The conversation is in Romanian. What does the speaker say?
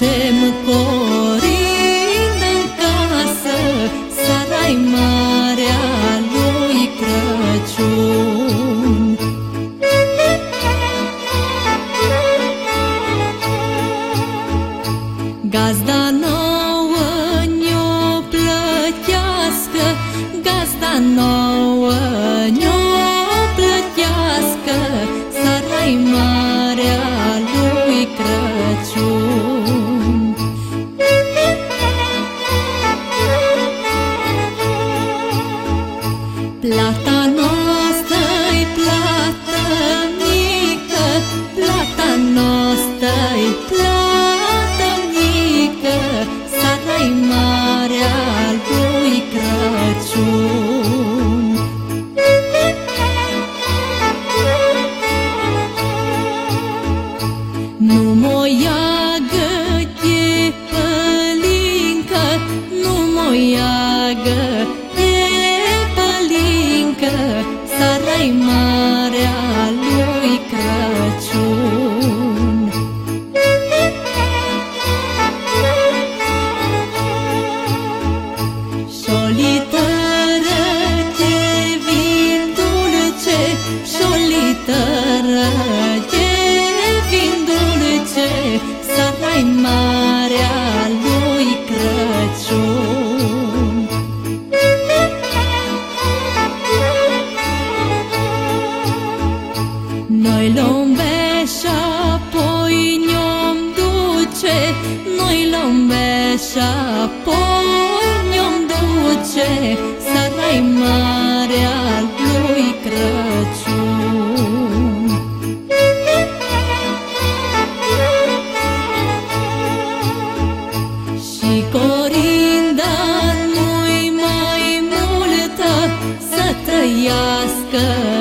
Noi ducem corinda în casă Sarai marea lui Crăciun. Gazda nouă ne-o plătească Gazda nouă Plata noastră-i plată mică Plata noastră-i plată mică Sara-i marea lui Crăciun. Nu mă iagă de pălincă, nu mă iagă de Noi luăm beșa, apoi ne-om duce, Noi luăm beșa, apoi ne-om duce, Sarai marea lui Crăciun. Și corinda nu mai multă Să trăiască ci